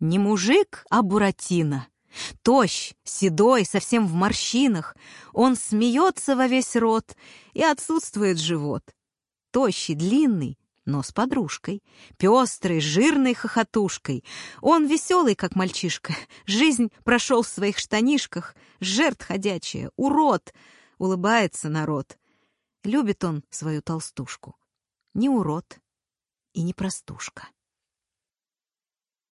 Не мужик, а Буратино. Тощ, седой, совсем в морщинах. Он смеется во весь рот, и отсутствует живот. Тощий, длинный, но с подружкой. Пестрый, жирной хохотушкой. Он веселый, как мальчишка. Жизнь прошел в своих штанишках. Жертв ходячая, урод. Улыбается народ. Любит он свою толстушку. Не урод и не простушка.